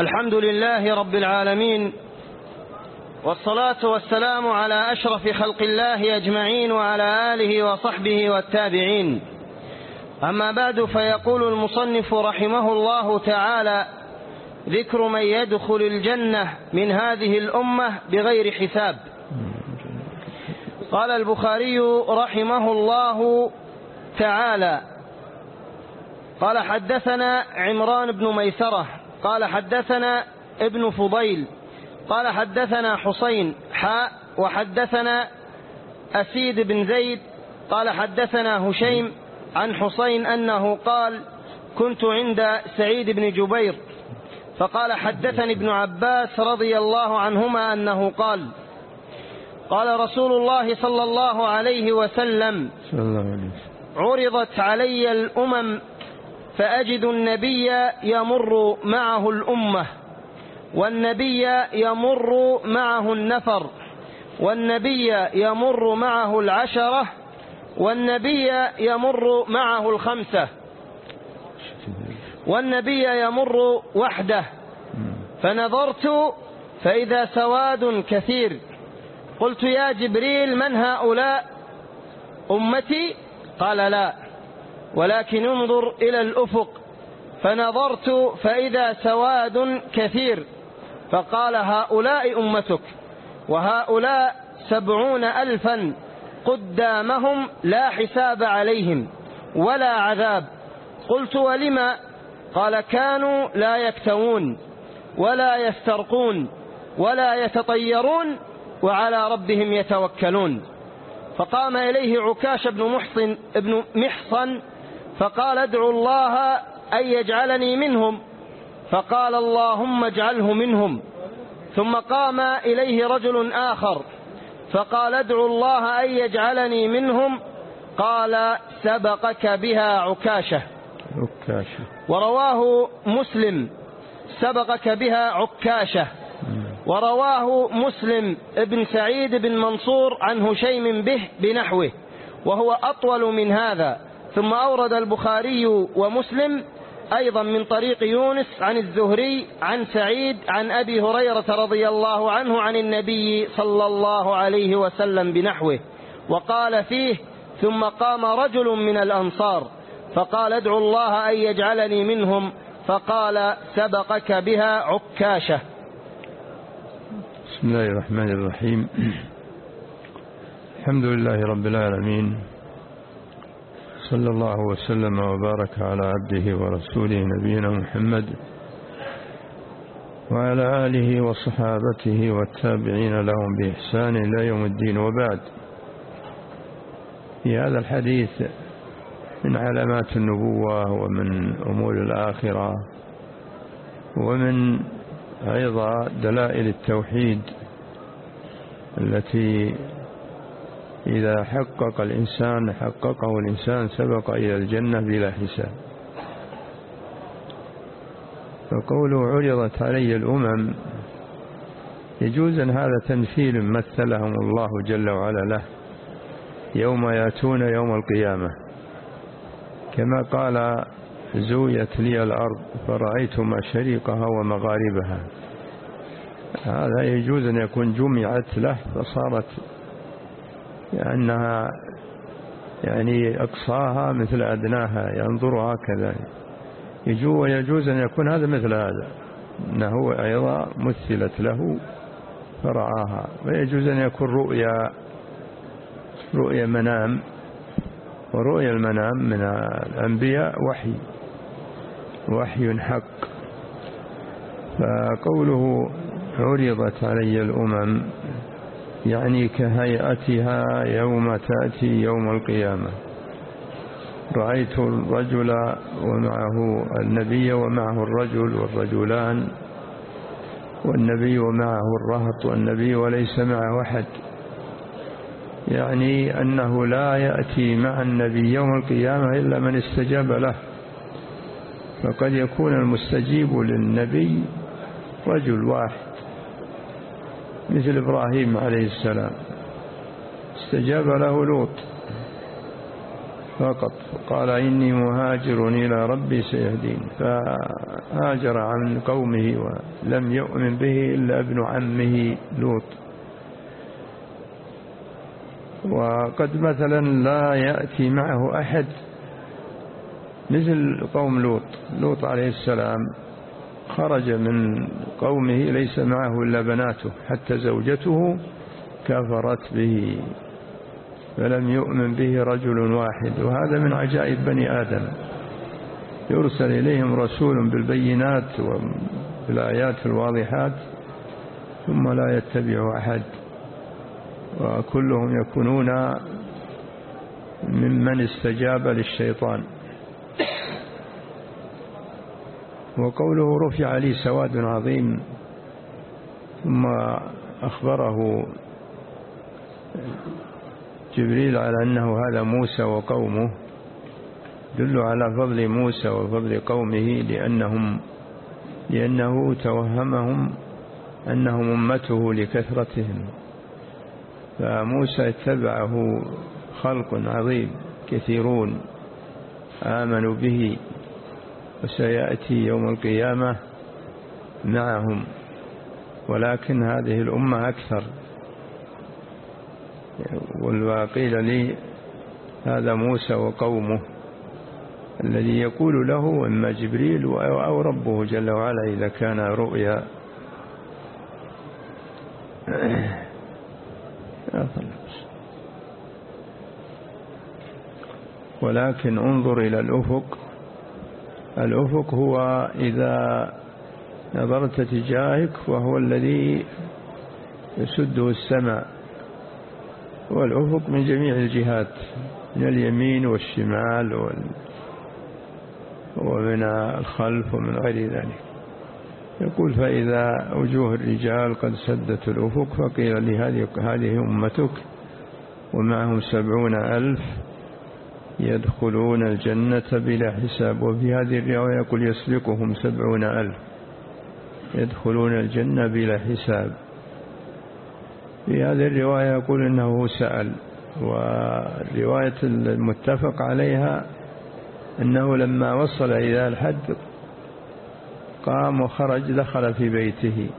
الحمد لله رب العالمين والصلاة والسلام على أشرف خلق الله أجمعين وعلى آله وصحبه والتابعين. أما بعد فيقول المصنف رحمه الله تعالى ذكر من يدخل الجنة من هذه الأمة بغير حساب. قال البخاري رحمه الله تعالى قال حدثنا عمران بن ميسرة قال حدثنا ابن فضيل قال حدثنا حسين حاء وحدثنا أسيد بن زيد قال حدثنا هشيم عن حسين أنه قال كنت عند سعيد بن جبير فقال حدثني ابن عباس رضي الله عنهما أنه قال قال رسول الله صلى الله عليه وسلم صلى الله عليه وسلم. عرضت علي الأمم فأجد النبي يمر معه الأمة والنبي يمر معه النفر والنبي يمر معه العشرة والنبي يمر معه الخمسة والنبي يمر وحده. فنظرت فإذا سواد كثير. قلت يا جبريل من هؤلاء؟ أمتي؟ قال لا. ولكن انظر إلى الأفق. فنظرت فإذا سواد كثير. فقال هؤلاء أمتك وهؤلاء سبعون ألفا قدامهم لا حساب عليهم ولا عذاب. قلت ولما قال كانوا لا يكتوون ولا يسترقون ولا يتطيرون وعلى ربهم يتوكلون. فقام إليه عكاش بن محصن, ابن محصن فقال ادعوا الله أن يجعلني منهم. فقال اللهم اجعله منهم. ثم قام إليه رجل آخر. فقال ادعوا الله أن يجعلني منهم. قال سبقك بها عكاشة. عكاشة. ورواه مسلم. سبقك بها عكاشة. ورواه مسلم ابن سعيد بن منصور عن هشيم به بنحوه. وهو أطول من هذا. ثم أورد البخاري ومسلم أيضا من طريق يونس عن الزهري عن سعيد عن أبي هريرة رضي الله عنه عن النبي صلى الله عليه وسلم بنحوه وقال فيه ثم قام رجل من الأنصار فقال ادعوا الله أن يجعلني منهم فقال سبقك بها عكاشة بسم الله الرحمن الرحيم. الحمد لله رب العالمين صلى الله وسلم وبارك على عبده ورسوله نبينا محمد وعلى آله وصحابته والتابعين لهم بإحسان إلى يوم الدين وبعد. في هذا الحديث من علامات النبوة ومن أمور الآخرة ومن أيضا دلائل التوحيد التي إذا حقق الإنسان حققه الإنسان سبق إلى الجنة بلا حساب. فقوله عرضت علي الأمم يجوز أن هذا تمثيل مثلهم الله جل وعلا له يوم يأتون يوم القيامة. كما قال زويت لي الأرض فرأيت مشارقها ومغاربها. هذا يجوز أن يكون جمعت له فصارت لأنها يعني أقصاها مثل أدناها ينظر هكذا. يجو ويجوز أن يكون هذا مثل هذا. أنه أيضا مثلت له فرآها ويجوز أن يكون رؤيا رؤيا منام. ورؤيا المنام من الأنبياء وحي. وحي حق. فقوله عرضت علي الأمم يعني كهيئتها يوم تأتي يوم القيامة. رأيت الرجل ومعه النبي ومعه الرجل والرجلان والنبي ومعه الرهط والنبي وليس معه أحد. يعني أنه لا يأتي مع النبي يوم القيامة إلا من استجاب له. فقد يكون المستجيب للنبي رجل واحد. مثل إبراهيم عليه السلام. استجاب له لوط فقط قال إني مهاجر إلى ربي سيهدين. فهاجر عن قومه ولم يؤمن به إلا ابن عمه لوط. وقد مثلا لا يأتي معه أحد مثل قوم لوط. لوط عليه السلام خرج من قومه ليس معه إلا بناته حتى زوجته كفرت به فلم يؤمن به رجل واحد. وهذا من عجائب بني آدم. يرسل إليهم رسول بالبينات وبالآيات الواضحات ثم لا يتبع أحد. وكلهم يكونون ممن استجاب للشيطان. وقوله رفع لي سواد عظيم ثم أخبره جبريل على أنه هذا موسى وقومه دل على فضل موسى وفضل قومه لأنهم لأنه توهمهم أنهم أمته لكثرتهم. فموسى اتبعه خلق عظيم كثيرون آمنوا به. وسيأتي يوم القيامة معهم ولكن هذه الأمة أكثر. والقيل لي هذا موسى وقومه الذي يقول له إما جبريل أو ربه جل وعلا إذا كان رؤيا. ولكن انظر إلى الأفق الأفق هو إذا نظرت تجاهك وهو الذي يسده السماء والأفق من جميع الجهات من اليمين والشمال وال ومن الخلف ومن غير ذلك. يقول فإذا وجوه الرجال قد سدت الأفق فقيل لهذه هذه أمتك ومعهم سبعون ألف يدخلون الجنة بلا حساب. وفي هذه الرواية يقول يسبقهم سبعون ألف. يدخلون الجنة بلا حساب. في هذه الرواية يقول إنه سأل. والرواية المتفق عليها أنه لما وصل إلى الحد قام وخرج دخل في بيته.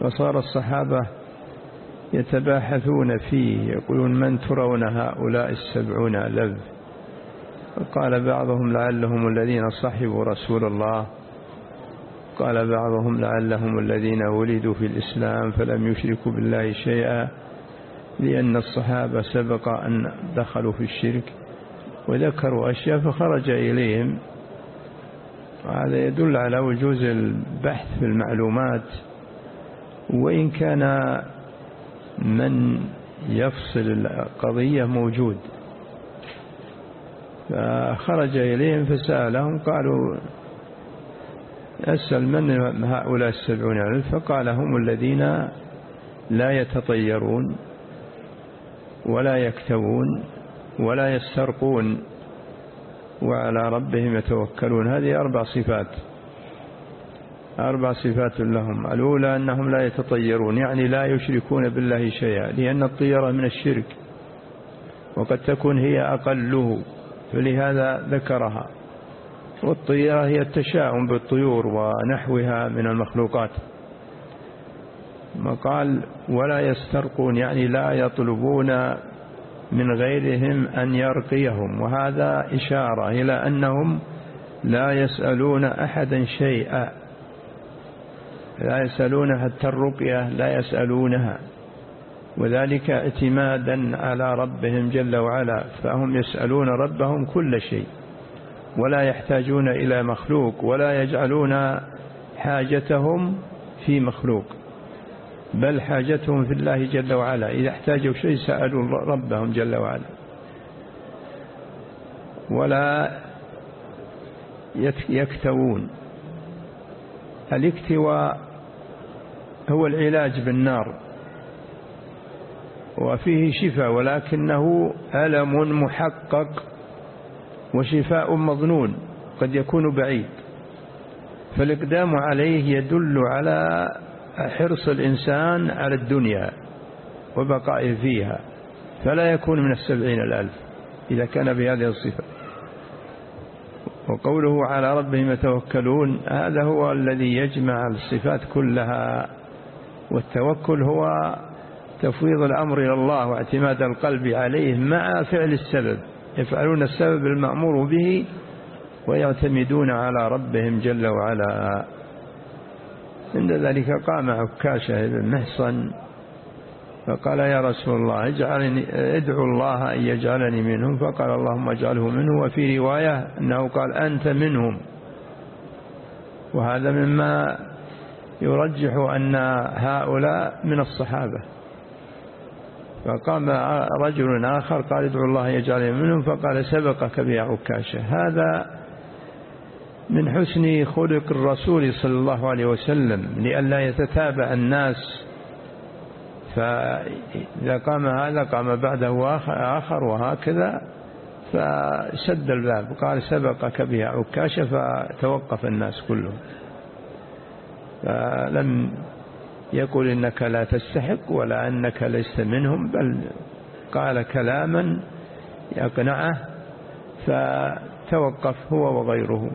وصار الصحابة يتباحثون فيه يقولون من ترون هؤلاء السبعون ألف قال بعضهم لعلهم الذين صحبوا رسول الله. قال بعضهم لعلهم الذين ولدوا في الإسلام فلم يشركوا بالله شيئا لأن الصحابة سبق أن دخلوا في الشرك وذكروا أشياء فخرج إليهم. هذا يدل على وجوز البحث في المعلومات. وإن كان من يفصل القضية موجود. فخرج إليهم فسألهم قالوا أسأل من هؤلاء السبعون ألف؟ فقال هم الذين لا يتطيرون ولا يكتوون ولا يسترقون وعلى ربهم يتوكلون. هذه أربع صفات. أربع صفات لهم. الأولى أنهم لا يتطيرون يعني لا يشركون بالله شيئا لأن الطيرة من الشرك وقد تكون هي أقله فلهذا ذكرها. والطيرة هي التشاؤم بالطيور ونحوها من المخلوقات. قال ولا يسترقون يعني لا يطلبون من غيرهم أن يرقيهم وهذا إشارة إلى أنهم لا يسألون أحدا شيئا. لا يسألون حتى الرقية لا يسألونها. وذلك اعتمادا على ربهم جل وعلا فهم يسألون ربهم كل شيء ولا يحتاجون إلى مخلوق ولا يجعلون حاجتهم في مخلوق بل حاجتهم في الله جل وعلا. إذا احتاجوا شيء سألوا ربهم جل وعلا. ولا يكتوون. الاكتواء هو العلاج بالنار. وفيه شفاء ولكنه ألم محقق وشفاء مظنون قد يكون بعيد. فالإقدام عليه يدل على حرص الإنسان على الدنيا وبقائه فيها فلا يكون من السبعين الألف إذا كان بهذه الصفة. وقوله على ربهم يتوكلون هذا هو الذي يجمع الصفات كلها. والتوكل هو تفويض الأمر إلى الله واعتماد القلب عليه مع فعل السبب يفعلون السبب المأمور به ويعتمدون على ربهم جل وعلا. عند ذلك قام عكاشة بن محصن فقال يا رسول الله اجعلني ادعو الله أن يجعلني منهم فقال اللهم اجعله منه وفي رواية أنه قال أنت منهم. وهذا مما يرجح أن هؤلاء من الصحابة. فقام رجل آخر قال ادعو الله يجعلني منهم فقال سبقك بيا عكاشة. هذا من حسن خلق الرسول صلى الله عليه وسلم لئلا يتتابع الناس. فإذا قام هذا قام بعده آخر وهكذا فسد الباب. قال سبقك بها عكاشة فتوقف الناس كلهم. فلم يقول إنك لا تستحق ولا أنك لست منهم بل قال كلاما يقنعه فتوقف هو وغيره.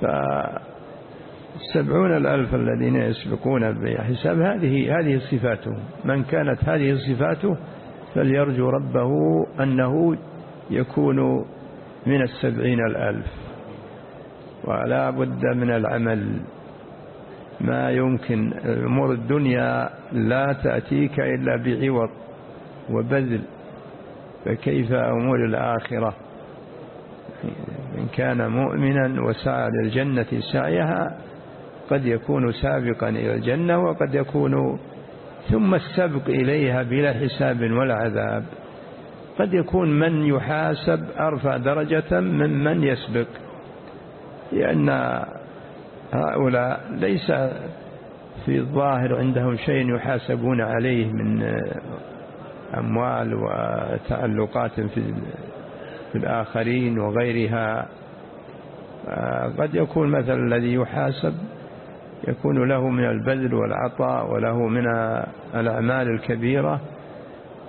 فالسبعون الألف الذين يسبقون بحساب هذه هذه صفاته من كانت هذه صفاته فليرجو ربه أنه يكون من السبعين الألف. ولا بد من العمل. ما يمكن. أمور الدنيا لا تأتيك إلا بعوض وبذل. فكيف أمور الآخرة؟ إن كان مؤمنا وسعى للجنة سعيها قد يكون سابقا إلى الجنة وقد يكون ثم السبق إليها بلا حساب ولا عذاب. قد يكون من يحاسب أرفع درجة من من يسبق. لأن هؤلاء ليس في الظاهر عندهم شيء يحاسبون عليه من أموال وتعلقات في الآخرين وغيرها. قد يكون مثلا الذي يحاسب يكون له من البذل والعطاء وله من الأعمال الكبيرة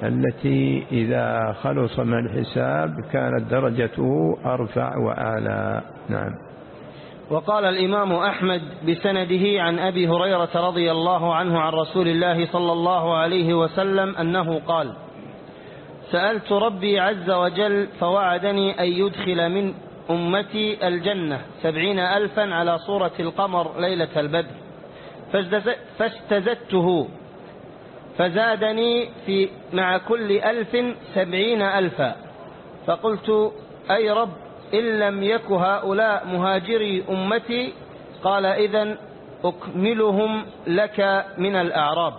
التي إذا خلص من الحساب كانت درجته أرفع وأعلى. نعم. وقال الإمام أحمد بسنده عن أبي هريرة رضي الله عنه عن رسول الله صلى الله عليه وسلم أنه قال سألت ربي عز وجل فوعدني أن يدخل من أمتي الجنة سبعين ألفا على صورة القمر ليلة البدر فاستزدته فزادني في مع كل ألف سبعين ألفا فقلت أي رب إن لم يك هؤلاء مهاجري أمتي قال إذا أكملهم لك من الأعراب.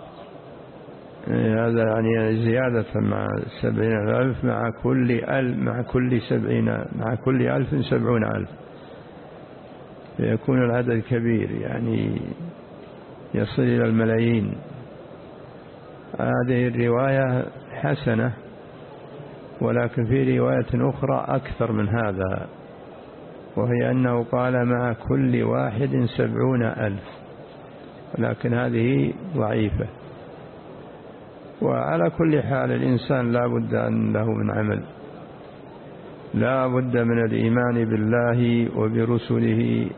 إيه، هذا يعني زيادة مع سبعين ألف مع كل ألف مع كل سبعين مع كل ألف سبعون ألف. فيكون العدد كبير يعني يصل إلى الملايين. هذه الرواية حسنة. ولكن في رواية أخرى أكثر من هذا وهي أنه قال مع كل واحد سبعون ألف ولكن هذه ضعيفة. وعلى كل حال الإنسان لا بد أن له من عمل لا بد من الإيمان بالله وبرسله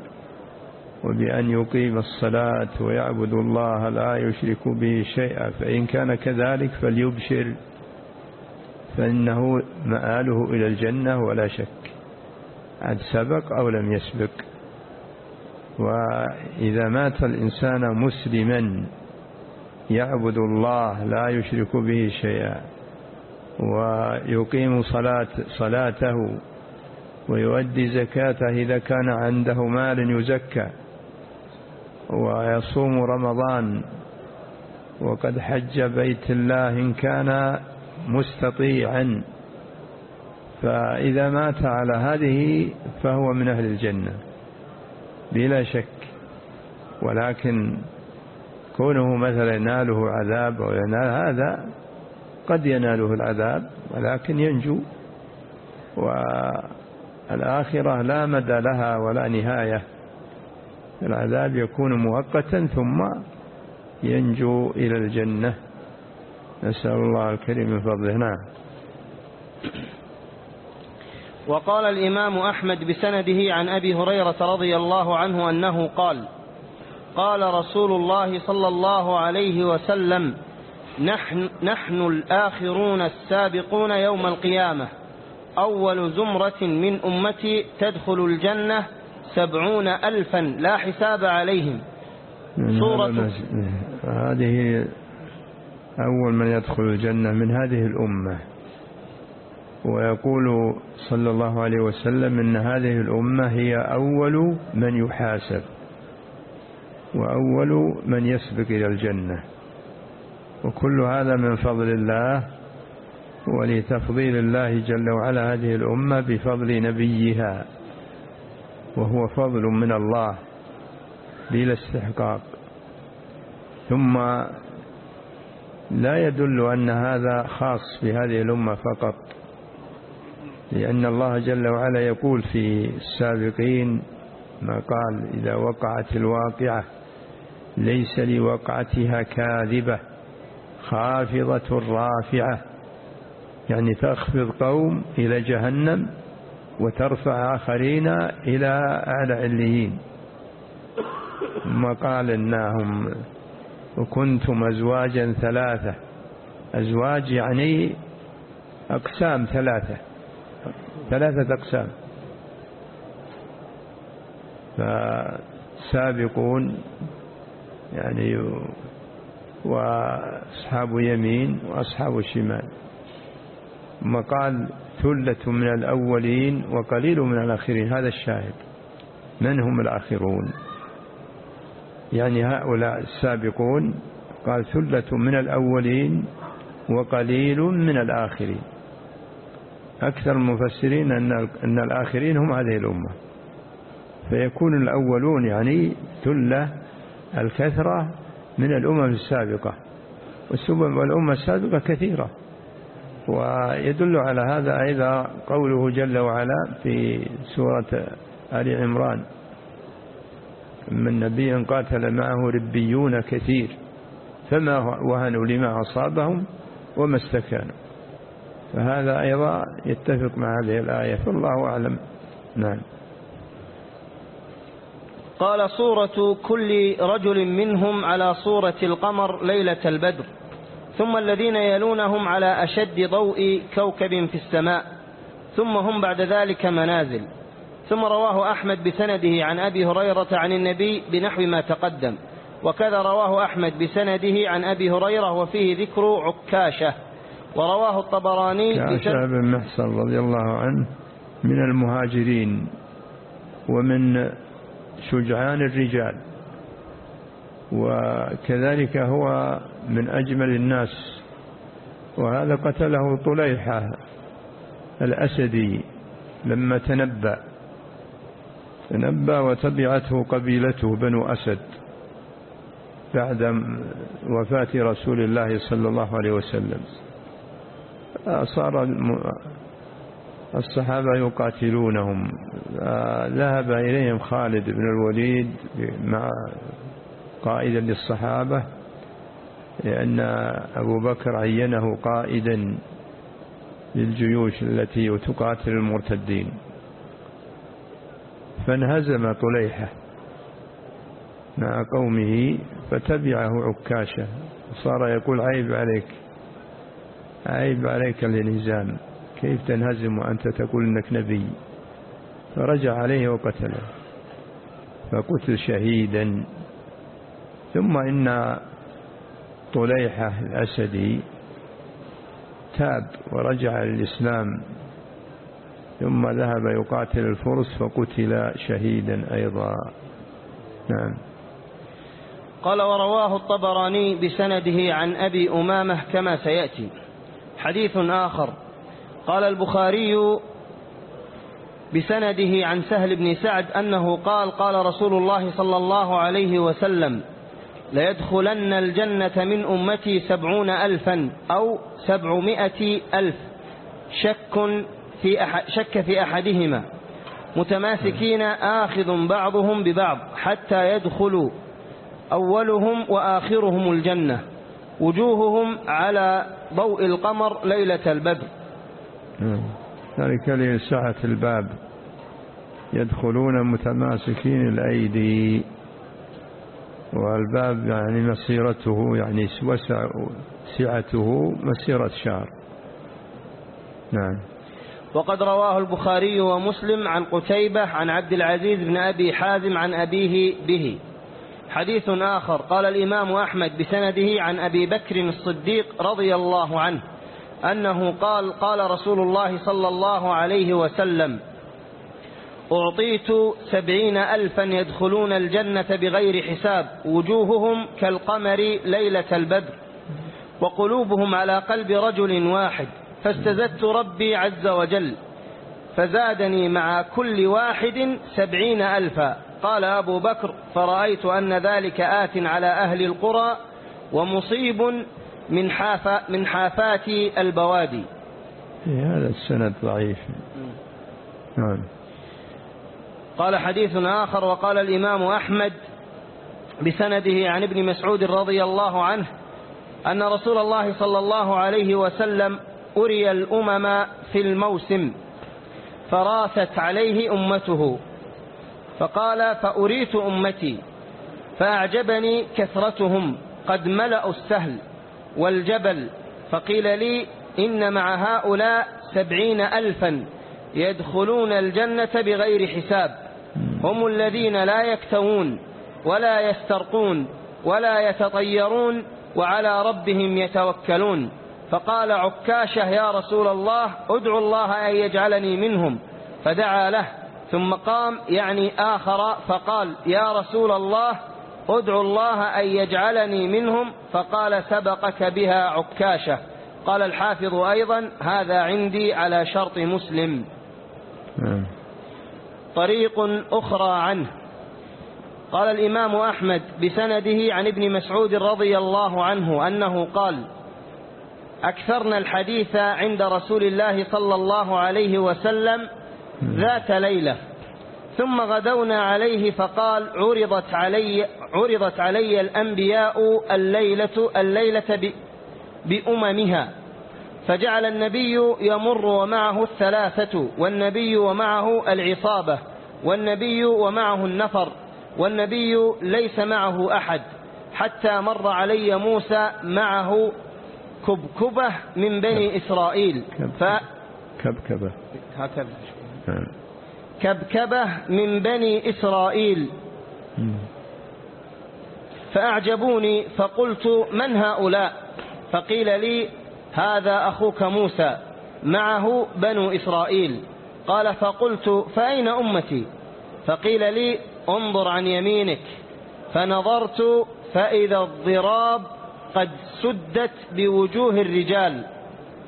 وبأن يقيم الصلاة ويعبد الله لا يشرك به شيئا فإن كان كذلك فليبشر. فإنه مآله إلى الجنة ولا شك. عد سبق أو لم يسبق؟ وإذا مات الإنسان مسلما يعبد الله لا يشرك به شيئا ويقيم صلاة صلاته ويؤدي زكاته إذا كان عنده مال يزكى ويصوم رمضان وقد حج بيت الله إن كان مستطيعا. فإذا مات على هذه فهو من أهل الجنة بلا شك. ولكن كونه مثلا يناله عذاب أو ينال هذا قد يناله العذاب ولكن ينجو. والآخرة لا مدى لها ولا نهاية. العذاب يكون مؤقتا ثم ينجو إلى الجنة. نسأل الله الكريم من فضله. نعم. وقال الإمام أحمد بسنده عن أبي هريرة رضي الله عنه أنه قال قال رسول الله صلى الله عليه وسلم نحن, نحن الآخرون السابقون يوم القيامة. أول زمرة من أمتي تدخل الجنة سبعون ألفا لا حساب عليهم. سورة هذه أول من يدخل الجنة من هذه الأمة. ويقول صلى الله عليه وسلم إن هذه الأمة هي أول من يحاسب وأول من يسبق إلى الجنة. وكل هذا من فضل الله ولتفضيل الله جل وعلا هذه الأمة بفضل نبيها وهو فضل من الله بلا استحقاق. ثم لا يدل أن هذا خاص بهذه الأمة فقط لأن الله جل وعلا يقول في السابقين ما قال إذا وقعت الواقعة ليس لوقعتها كاذبة خافضة رافعة. يعني تخفض قوم إلى جهنم وترفع آخرين إلى أعلى عليين. ثم قال إنهم وكنتم أزواجا ثلاثة. أزواج يعني أقسام ثلاثة. ثلاثة أقسام. فسابقون يعني وأصحاب يمين وأصحاب شمال. ثم قال ثلة من الأولين وقليل من الآخرين. هذا الشاهد. من هم الآخرون؟ يعني هؤلاء السابقون قال ثلة من الأولين وقليل من الآخرين. أكثر المفسرين أن الآخرين هم هذه الأمة. فيكون الأولون يعني ثلة الكثرة من الأمم السابقة. والأمة السابقة كثيرة. ويدل على هذا أيضا قوله جل وعلا في سورة آل عمران من نبي قاتل معه ربيون كثير فما وهنوا لما أصابهم وما استكانوا. فهذا أيضا يتفق مع هذه الآية فالله أعلم. نعم. قال صورة كل رجل منهم على صورة القمر ليلة البدر ثم الذين يلونهم على أشد ضوء كوكب في السماء ثم هم بعد ذلك منازل. ثم رواه أحمد بسنده عن أبي هريرة عن النبي بنحو ما تقدم. وكذا رواه أحمد بسنده عن أبي هريرة وفيه ذكر عكاشة. ورواه الطبراني عكاشة بن محصن رضي الله عنه من المهاجرين ومن شجعان الرجال. وكذلك هو من أجمل الناس. وهذا قتله طليحة الأسدي لما تنبأ. تنبأ وتبعته قبيلته بنو أسد بعد وفاة رسول الله صلى الله عليه وسلم. صار الصحابة يقاتلونهم. ذهب إليهم خالد بن الوليد مع قائدا للصحابة لأن أبو بكر عينه قائدا للجيوش التي تقاتل المرتدين. فانهزم طليحة مع قومه فتبعه عكاشة. صار يقول عيب عليك عيب عليك الانهزام كيف تنهزم وأنت تقول أنك نبي؟ فرجع عليه وقتله فقتل شهيدا. ثم إن طليحة الأسدي تاب ورجع للإسلام. ثم ذهب يقاتل الفرس فقتل شهيدا أيضا. نعم. قال ورواه الطبراني بسنده عن أبي أمامة كما سيأتي. حديث آخر. قال البخاري بسنده عن سهل بن سعد أنه قال قال رسول الله صلى الله عليه وسلم ليدخلن الجنة من أمتي سبعون ألفا أو سبعمائة ألف شك في أحد شك في أحدهما. متماسكين آخذ بعضهم ببعض حتى يدخلوا أولهم وآخرهم الجنة. وجوههم على ضوء القمر ليلة البدر. ذلك لسعة الباب. يدخلون متماسكين الأيدي. والباب يعني مسيرته يعني وسع سعته مسيرة شهر نعم. وقد رواه البخاري ومسلم عن قتيبة عن عبد العزيز بن أبي حازم عن أبيه به. حديث آخر. قال الإمام أحمد بسنده عن أبي بكر الصديق رضي الله عنه أنه قال قال رسول الله صلى الله عليه وسلم أعطيت سبعين ألفا يدخلون الجنة بغير حساب وجوههم كالقمر ليلة البدر وقلوبهم على قلب رجل واحد. فاستزدت ربي عز وجل فزادني مع كل واحد سبعين ألفا. قال أبو بكر فرأيت أن ذلك آت على أهل القرى ومصيب من, حافا من حافات البوادي. هذا السند ضعيف. نعم. قال حديث آخر وقال الإمام أحمد بسنده عن ابن مسعود رضي الله عنه أن رسول الله صلى الله عليه وسلم أري الأمم في الموسم فراثت عليه أمته. فقال فأريت أمتي فأعجبني كثرتهم قد ملأوا السهل والجبل. فقيل لي إن مع هؤلاء سبعين ألفا يدخلون الجنة بغير حساب. هم الذين لا يكتوون ولا يسترقون ولا يتطيرون وعلى ربهم يتوكلون. فقال عكاشة يا رسول الله ادعو الله أن يجعلني منهم. فدعا له. ثم قام يعني آخر فقال يا رسول الله ادعو الله أن يجعلني منهم. فقال سبقك بها عكاشة. قال الحافظ أيضا هذا عندي على شرط مسلم. نعم. طريق أخرى عنه. قال الإمام أحمد بسنده عن ابن مسعود رضي الله عنه أنه قال أكثرنا الحديث عند رسول الله صلى الله عليه وسلم ذات ليلة ثم غدونا عليه فقال عرضت علي عرضت علي الأنبياء الليلة الليلة بأممها فجعل النبي يمر ومعه الثلاثة والنبي ومعه العصابة والنبي ومعه النفر والنبي ليس معه أحد حتى مر علي موسى معه كبكبة من بني إسرائيل. ف... كبكبة. هكذا. كبكبة من بني إسرائيل. فأعجبوني فقلت من هؤلاء؟ فقيل لي هذا أخوك موسى معه بنو إسرائيل. قال فقلت فأين أمتي؟ فقيل لي انظر عن يمينك. فنظرت فإذا الضراب قد سدت بوجوه الرجال.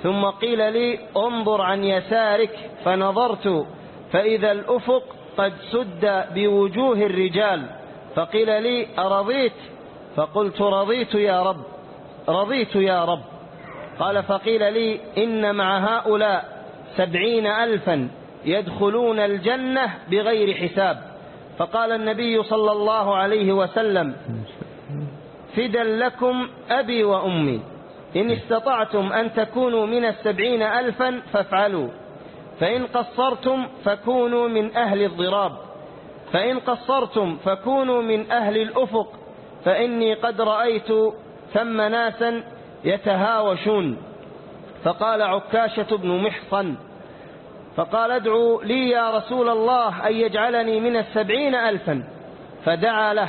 ثم قيل لي انظر عن يسارك فنظرت فإذا الأفق قد سد بوجوه الرجال. فقيل لي أرضيت؟ فقلت رضيت يا رب رضيت يا رب. قال فقيل لي إن مع هؤلاء سبعين ألفا يدخلون الجنة بغير حساب. فقال النبي صلى الله عليه وسلم فدا لكم أبي وأمي. إن استطعتم أن تكونوا من السبعين ألفا فافعلوا. فإن قصرتم فكونوا من أهل الضراب. فإن قصرتم فكونوا من أهل الأفق. فإني قد رأيت ثم ناسا يتهاوشون. فقال عكاشة بن محصن فقال ادعوا لي يا رسول الله أن يجعلني من السبعين ألفا. فدعا له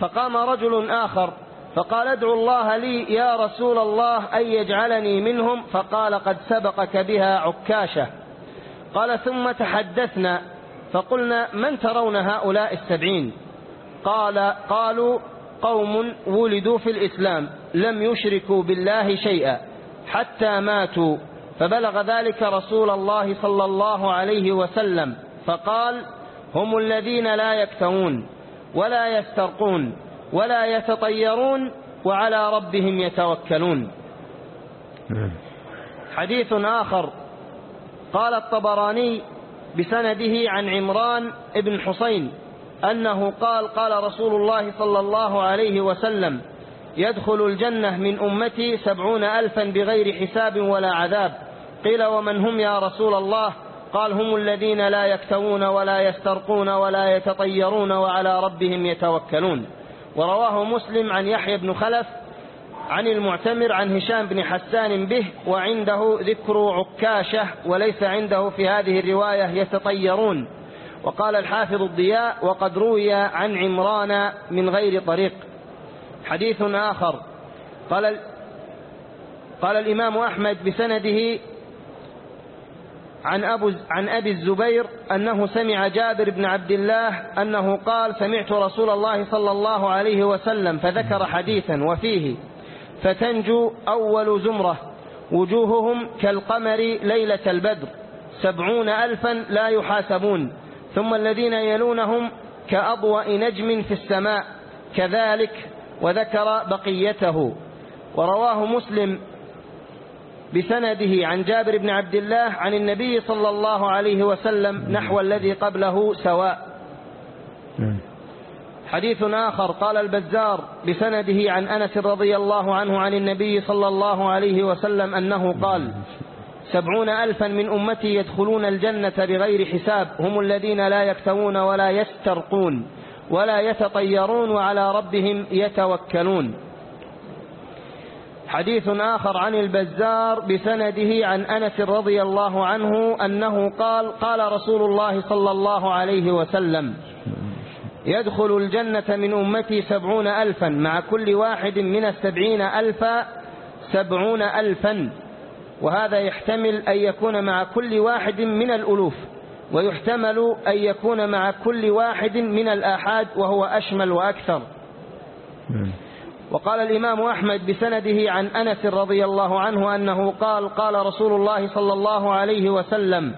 فقام رجل آخر فقال ادعو الله لي يا رسول الله أن يجعلني منهم فقال قد سبقك بها عكاشة. قال ثم تحدثنا فقلنا من ترون هؤلاء السبعين؟ قال قالوا قوم ولدوا في الإسلام لم يشركوا بالله شيئا حتى ماتوا. فبلغ ذلك رسول الله صلى الله عليه وسلم فقال هم الذين لا يكتوون ولا يسترقون. ولا يتطيرون وعلى ربهم يتوكلون. نعم. حديث آخر. قال الطبراني بسنده عن عمران بن حسين أنه قال قال رسول الله صلى الله عليه وسلم يدخل الجنة من أمتي سبعون ألفا بغير حساب ولا عذاب. قيل ومن هم يا رسول الله؟ قال هم الذين لا يكتوون ولا يسترقون ولا يتطيرون وعلى ربهم يتوكلون. ورواه مسلم عن يحيى بن خلف عن المعتمر عن هشام بن حسان به وعنده ذكر عكاشة وليس عنده في هذه الرواية يتطيرون. وقال الحافظ الضياء وقد روي عن عمران من غير طريق حديث آخر. قال قال الإمام أحمد بسنده عن, أبو عن أبي الزبير أنه سمع جابر بن عبد الله أنه قال سمعت رسول الله صلى الله عليه وسلم فذكر حديثا وفيه فتنجو أول زمرة وجوههم كالقمر ليلة البدر سبعون ألفا لا يحاسبون ثم الذين يلونهم كأضواء نجم في السماء كذلك وذكر بقيته ورواه مسلم بسنده عن جابر بن عبد الله عن النبي صلى الله عليه وسلم نحو الذي قبله سواء نعم. حديث آخر قال البزار بسنده عن أنس رضي الله عنه عن النبي صلى الله عليه وسلم أنه قال سبعون ألفا من أمتي يدخلون الجنة بغير حساب هم الذين لا يكتوون ولا يسترقون ولا يتطيرون وعلى ربهم يتوكلون حديث آخر عن البزار بسنده عن أنس رضي الله عنه أنه قال قال رسول الله صلى الله عليه وسلم يدخل الجنة من أمتي سبعون ألفا مع كل واحد من السبعين ألفا سبعون ألفا وهذا يحتمل أن يكون مع كل واحد من الألوف ويحتمل أن يكون مع كل واحد من الآحاد وهو أشمل وأكثر نعم. وقال الإمام أحمد بسنده عن أنس رضي الله عنه أنه قال قال رسول الله صلى الله عليه وسلم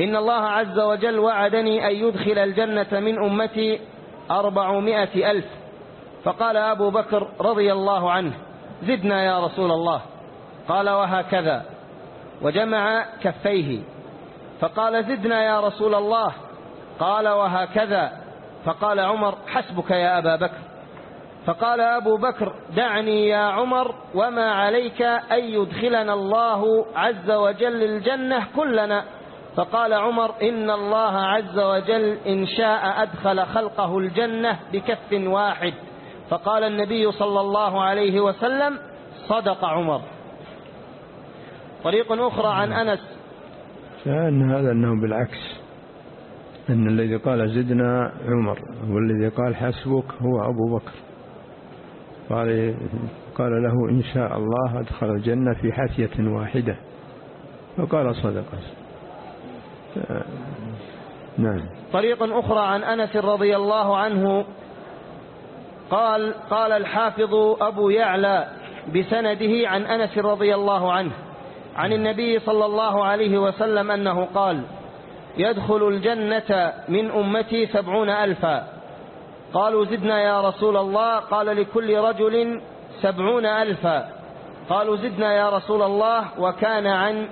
إن الله عز وجل وعدني أن يدخل الجنة من أمتي أربعمائة ألف. فقال أبو بكر رضي الله عنه زدنا يا رسول الله. قال وهكذا. وجمع كفيه. فقال زدنا يا رسول الله. قال وهكذا. فقال عمر حسبك يا أبا بكر. فقال أبو بكر دعني يا عمر وما عليك أن يدخلنا الله عز وجل الجنة كلنا؟ فقال عمر إن الله عز وجل إن شاء أدخل خلقه الجنة بكف واحد. فقال النبي صلى الله عليه وسلم صدق عمر. طريق أخرى عن أنس. كأن هذا أنه بالعكس. أن الذي قال زدنا عمر والذي قال حسبك هو أبو بكر. قال قال له إن شاء الله أدخل الجنة في حافية واحدة. فقال صدق. نعم. طريق أخرى عن أنس رضي الله عنه قال قال الحافظ أبو يعلى بسنده عن أنس رضي الله عنه عن النبي صلى الله عليه وسلم أنه قال يدخل الجنة من أمتي سبعون ألفا. قالوا زدنا يا رسول الله قال لكل رجل سبعون ألفا. قالوا زدنا يا رسول الله وكان عن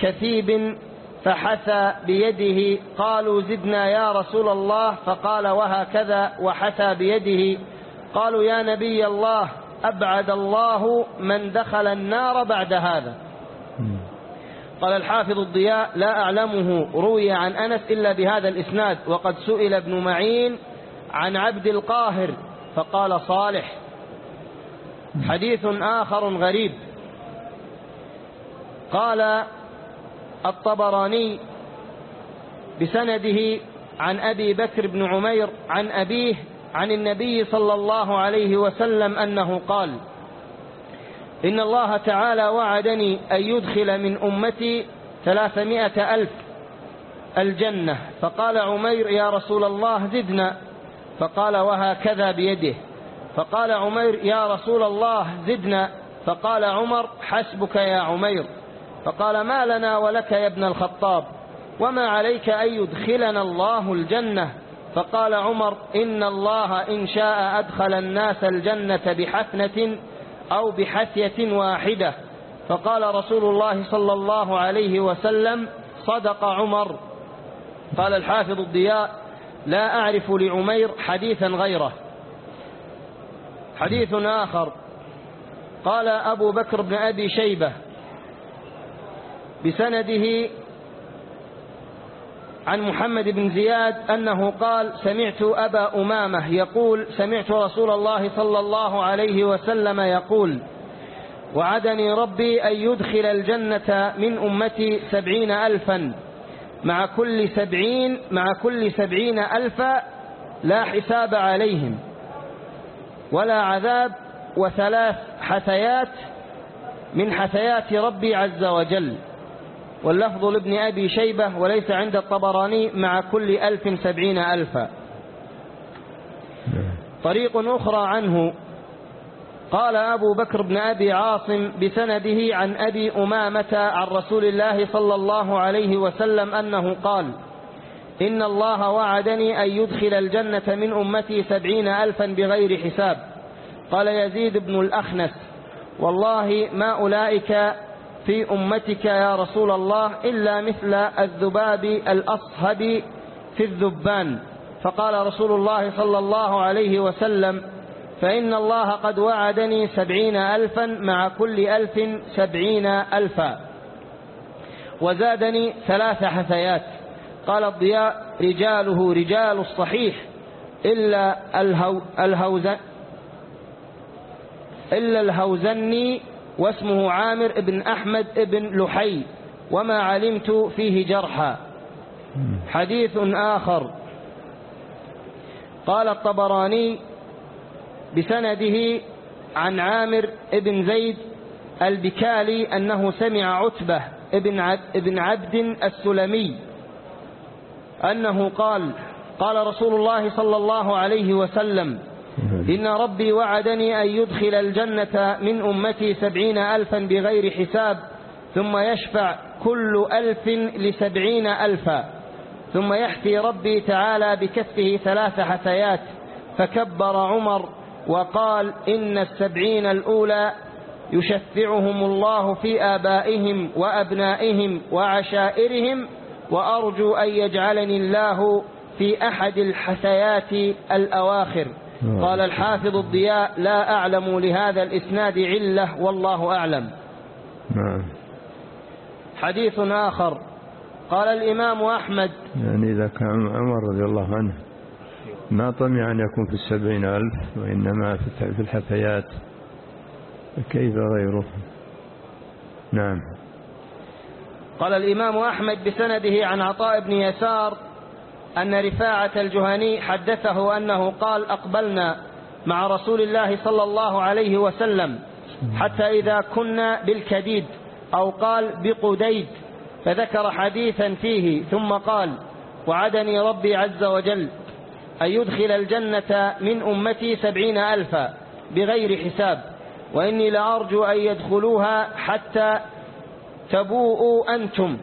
كثيب فحثى بيده. قالوا زدنا يا رسول الله فقال وهكذا وحثى بيده. قالوا يا نبي الله أبعد الله من دخل النار بعد هذا. قال الحافظ الضياء لا أعلمه روي عن أنس إلا بهذا الإسناد وقد سئل ابن معين عن عبد القاهر فقال صالح. حديث آخر غريب. قال الطبراني بسنده عن أبي بكر بن عمير عن أبيه عن النبي صلى الله عليه وسلم أنه قال إن الله تعالى وعدني أن يدخل من أمتي ثلاثمائة ألف الجنة. فقال عمير يا رسول الله زدنا. فقال وهكذا بيده. فقال عمير يا رسول الله زدنا. فقال عمر حسبك يا عمير. فقال ما لنا ولك يا ابن الخطاب. وما عليك أن يدخلنا الله الجنة؟ فقال عمر إن الله إن شاء أدخل الناس الجنة بحفنة أو بحثية واحدة. فقال رسول الله صلى الله عليه وسلم صدق عمر. قال الحافظ الضياء لا أعرف لعمير حديثا غيره. حديث آخر. قال أبو بكر بن أبي شيبة بسنده عن محمد بن زياد أنه قال سمعت أبا أمامة يقول سمعت رسول الله صلى الله عليه وسلم يقول وعدني ربي أن يدخل الجنة من أمتي سبعين ألفا. مع كل سبعين مع كل سبعين ألفا لا حساب عليهم. ولا عذاب وثلاث حثيات من حثيات ربي عز وجل. واللفظ لابن أبي شيبة وليس عند الطبراني مع كل ألف سبعين ألفا. طريق أخرى عنه قال أبو بكر بن أبي عاصم بسنده عن أبي أمامة عن رسول الله صلى الله عليه وسلم أنه قال إن الله وعدني أن يدخل الجنة من أمتي سبعين ألفا بغير حساب. قال يزيد بن الأخنس والله ما أولئك في أمتك يا رسول الله إلا مثل الذباب الأصهب في الذبان. فقال رسول الله صلى الله عليه وسلم فإن الله قد وعدني سبعين ألفا مع كل ألف سبعين ألفا. وزادني ثلاث حثيات. قال الضياء رجاله رجال الصحيح. إلا الهو الهوزن إلا الهوزني واسمه عامر بن أحمد بن لحي. وما علمت فيه جرحا. حديث آخر. قال الطبراني بسنده عن عامر بن زيد البكالي أنه سمع عتبة ابن عبد السلمي أنه قال قال رسول الله صلى الله عليه وسلم إن ربي وعدني أن يدخل الجنة من أمتي سبعين ألفا بغير حساب ثم يشفع كل ألف لسبعين ألفا ثم يحكي ربي تعالى بكفه ثلاث حثيات فكبر عمر وقال إن السبعين الأولى يشفعهم الله في آبائهم وأبنائهم وعشائرهم وأرجو أن يجعلني الله في أحد الحثيات الأواخر. قال الحافظ الضياء لا أعلم لهذا الإسناد علة والله أعلم. نعم. حديث آخر قال الإمام أحمد يعني إذا كان عمر رضي الله عنه ما طمع أن يكون في السبعين ألف وإنما في الحثيات. كيف غيره؟ نعم. قال الإمام أحمد بسنده عن عطاء بن يسار أن رفاعة الجهني حدثه أنه قال أقبلنا مع رسول الله صلى الله عليه وسلم حتى إذا كنا بالكديد أو قال بقديد فذكر حديثا فيه ثم قال وعدني ربي عز وجل أن يدخل الجنة من أمتي سبعين ألفا بغير حساب وإني لأرجو أن يدخلوها حتى تبوءوا أنتم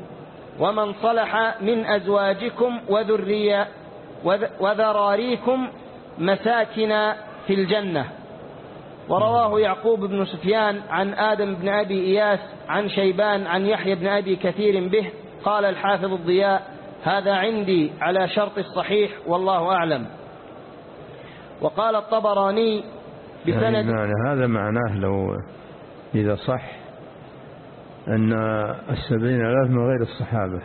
ومن صلح من أزواجكم وذرية وذراريكم مساكن في الجنة. ورواه يعقوب بن سفيان عن آدم بن أبي إياس عن شيبان عن يحيى بن أبي كثير به قال الحافظ الضياء هذا عندي على شرط الصحيح والله أعلم. وقال الطبراني بسند يعني هذا معناه لو إذا صح أن السبعين ألاف من غير الصحابة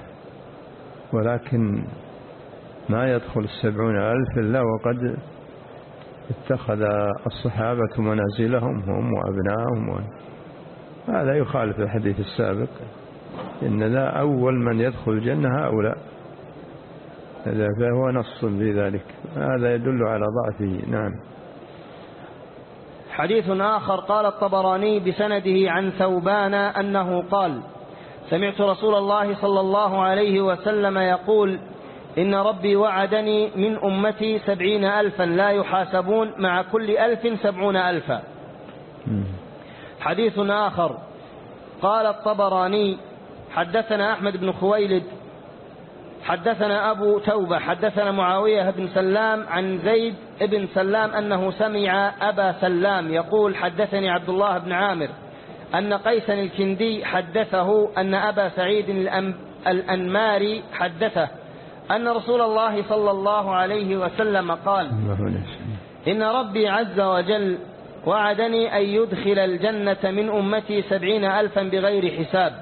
ولكن ما يدخل السبعون ألف إلا وقد اتخذ الصحابة منازلهم هم وأبنائهم. هذا يخالف الحديث السابق إن لا أول من يدخل الجنة هؤلاء. فهو نص في ذلك. هذا يدل على ضعفه. نعم. حديث آخر قال الطبراني بسنده عن ثوبان أنه قال سمعت رسول الله صلى الله عليه وسلم يقول إن ربي وعدني من أمتي سبعين ألفا لا يحاسبون مع كل ألف سبعون ألفا. حديث آخر قال الطبراني حدثنا أحمد بن خويلد حدثنا أبو توبة حدثنا معاوية بن سلام عن زيد بن سلام أنه سمع أبا سلام يقول حدثني عبد الله بن عامر أن قيسا الكندي حدثه أن أبا سعيد الأنماري حدثه أن رسول الله صلى الله عليه وسلم قال إن ربي عز وجل وعدني أن يدخل الجنة من أمتي سبعين ألفا بغير حساب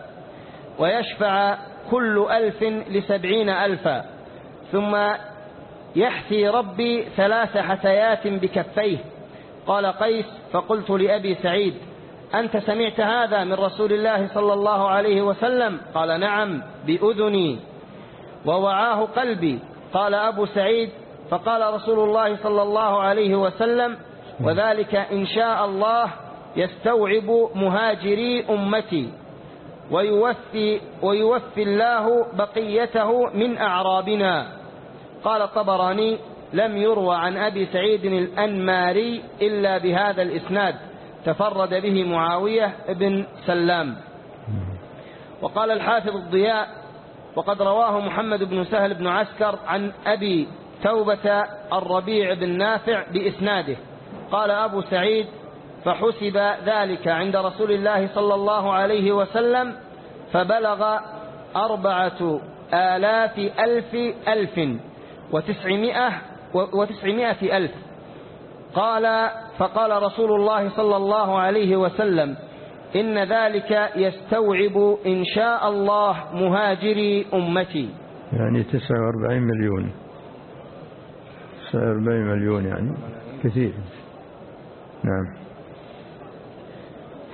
ويشفع كل ألف لسبعين ألفا. ثم يحثي ربي ثلاث حثيات بكفيه. قال قيس فقلت لأبي سعيد أنت سمعت هذا من رسول الله صلى الله عليه وسلم؟ قال نعم بأذني. ووعاه قلبي. قال أبو سعيد فقال رسول الله صلى الله عليه وسلم وذلك إن شاء الله يستوعب مهاجري أمتي. ويوفي, ويوفي الله بقيته من أعرابنا. قال الطبراني لم يروى عن أبي سعيد الأنماري إلا بهذا الإسناد تفرد به معاوية بن سلام. وقال الحافظ الضياء وقد رواه محمد بن سهل بن عسكر عن أبي توبة الربيع بن نافع بإسناده. قال أبو سعيد فحسب ذلك عند رسول الله صلى الله عليه وسلم فبلغ أربعة آلاف ألف ألف وتسعمائة, وتسعمائة ألف. قال فقال رسول الله صلى الله عليه وسلم إن ذلك يستوعب إن شاء الله مهاجري أمتي. يعني 49 مليون. 49 مليون يعني كثير. نعم.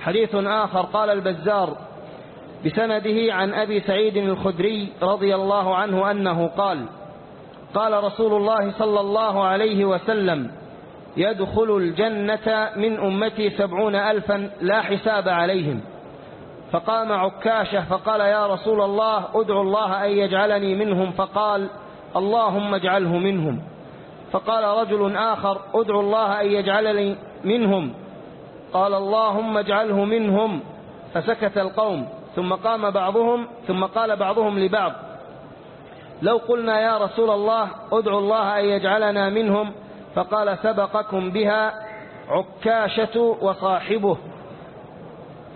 حديث آخر قال البزار بسنده عن أبي سعيد الخدري رضي الله عنه أنه قال قال رسول الله صلى الله عليه وسلم يدخل الجنة من أمتي سبعون ألفا لا حساب عليهم فقام عكاشة فقال يا رسول الله ادعو الله أن يجعلني منهم فقال اللهم اجعله منهم فقال رجل آخر ادعو الله أن يجعلني منهم قال اللهم اجعله منهم فسكت القوم ثم قام بعضهم ثم قال بعضهم لبعض. لو قلنا يا رسول الله ادعو الله أن يجعلنا منهم فقال سبقكم بها عكاشة وصاحبه.